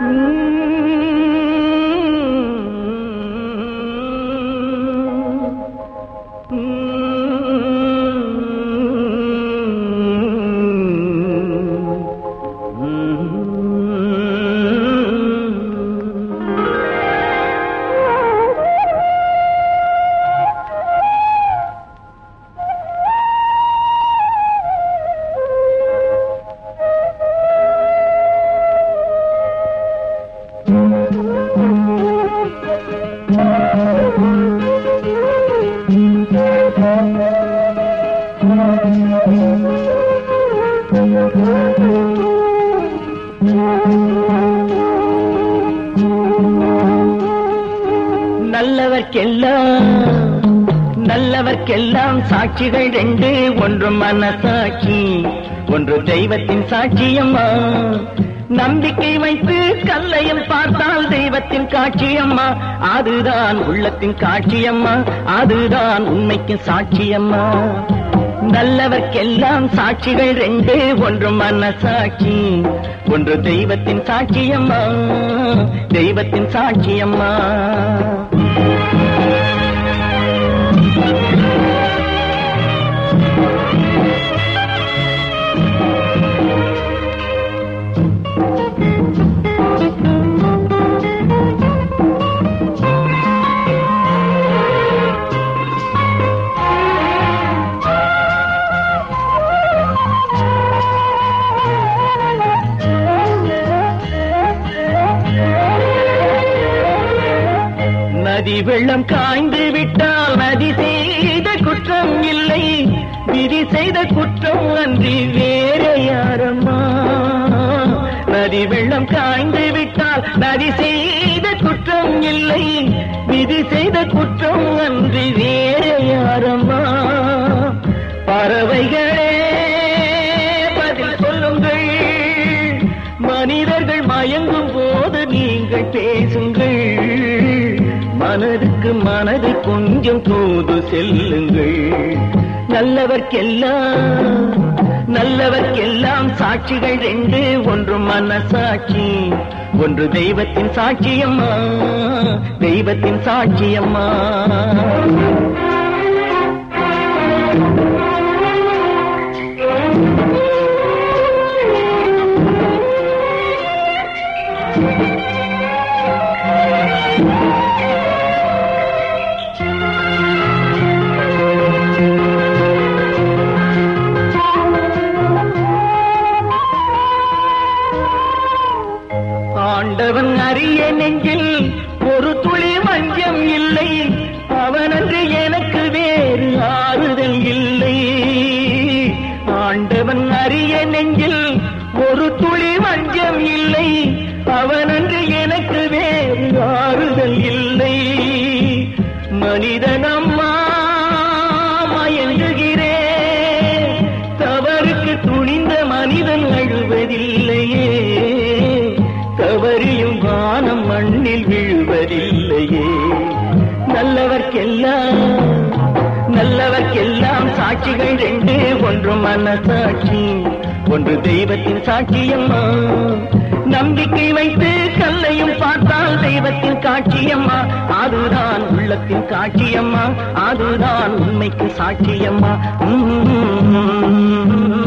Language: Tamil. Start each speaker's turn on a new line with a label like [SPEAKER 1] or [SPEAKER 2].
[SPEAKER 1] Mm-hmm. நல்லவர்க்கெல்லாம் நல்லவர்க்கெல்லாம் சாட்சிகள் ரெண்டு. ஒன்று மனசாட்சி ஒன்று தெய்வத்தின் சாட்சியம்மா நம்பிக்கை வைத்து கல்லையும் பார்த்தால் தெய்வத்தின் காட்சியம்மா அதுதான் உள்ளத்தின் காட்சியம்மா அதுதான் உண்மைக்கு சாட்சியம்மா நல்லவர்க்கெல்லாம் சாட்சிகள் ரெண்டு. ஒன்று மனசாட்சி ஒன்று தெய்வத்தின் சாட்சியம்மா தெய்வத்தின் சாட்சியம்மா நதி வெள்ளம் காய்ந்து விட்டால் நதி செய்த குற்றம் இல்லை. விதி செய்த குற்றம் அன்றி வேற யாரம்மா? நதி வெள்ளம் காய்ந்து விட்டால் நதி செய்த குற்றம் இல்லை. விதி செய்த குற்றம் அன்றி வேற யாரம்மா? பறவைகளே பதில் சொல்லுங்கள். மனிதர்கள் மயங்கும் போது நீங்கள் பேசுங்கள். மனதுக்கு மனது கொஞ்சம் தூது செல்லுங்கள். நல்லவர்க்கெல்லாம் நல்லவர்க்கெல்லாம் சாட்சிகள் ரெண்டு ஒன்று மனசாட்சி ஒன்று தெய்வத்தின் சாட்சியம்மா தெய்வத்தின் சாட்சியம்மா ஆண்டவன் அறிய நெஞ்சில் ஒரு துளி மஞ்சம் இல்லை. அவனன்று எனக்கு வேறு ஆறுதல் இல்லை. ஆண்டவன் அரிய நெஞ்சில் ஒரு துளி மஞ்சம் இல்லை. அவனன்று எனக்கு வேறு ஆறுதல் இல்லை. மனிதனம்மா மயங்குகிறே. தவறுக்கு துணிந்த மனிதன் அழுவதில்லையே. வானம் வீழ்வதில்லையே. நல்லவர்க்கெல்லாம் நல்லவர்க்கெல்லாம் சாட்சிகள் ரெண்டு ஒன்று மனசாட்சி ஒன்று தெய்வத்தின் சாட்சியம்மா நம்பிக்கை வைத்து கல்லையும் பார்த்தால் தெய்வத்தின் காட்சியம்மா அதுதான் உள்ளத்தின் காட்சியம்மா அதுதான் உண்மைக்கு சாட்சியம்மா உம்